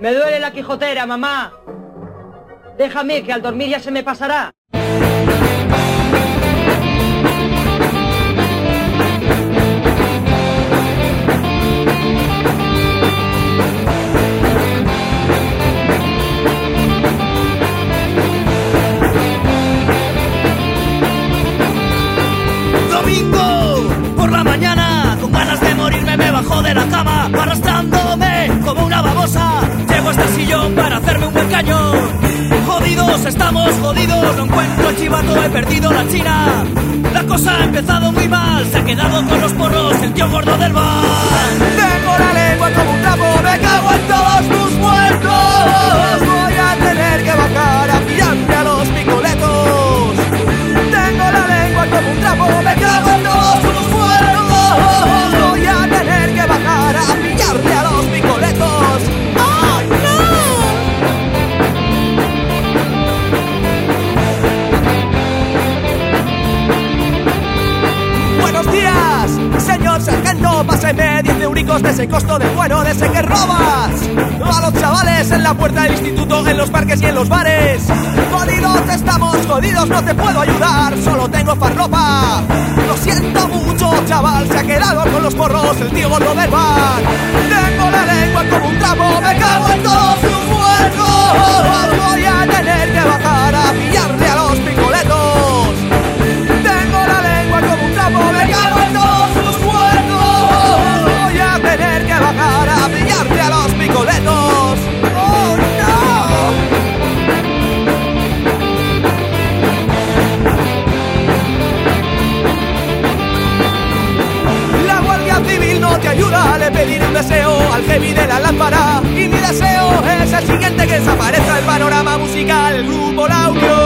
Me duele la quijotera, mamá. Déjame que al dormir ya se me pasará. Domingo por la mañana, con ganas de morirme me bajo de la cama, arrastrándome como una babosa. Para hacerme un buen cañón. Jodidos, estamos jodidos, no encuentro el chivato, he perdido la china. La cosa ha empezado muy mal, se ha quedado con los porros el tío gordo del bar. Páseme 10 euricos de ese costo de bueno, de ese que robas. A los chavales en la puerta del instituto, en los parques y en los bares. Jodidos estamos, jodidos, no te puedo ayudar, solo tengo farlopa. Lo siento mucho, chaval, se ha quedado con los porros el tío del bar. Tengo la lengua como ayuda, le pediré un deseo al heavy de la lámpara. Y mi deseo es el siguiente: que desaparezca el panorama musical, grupo Laudio.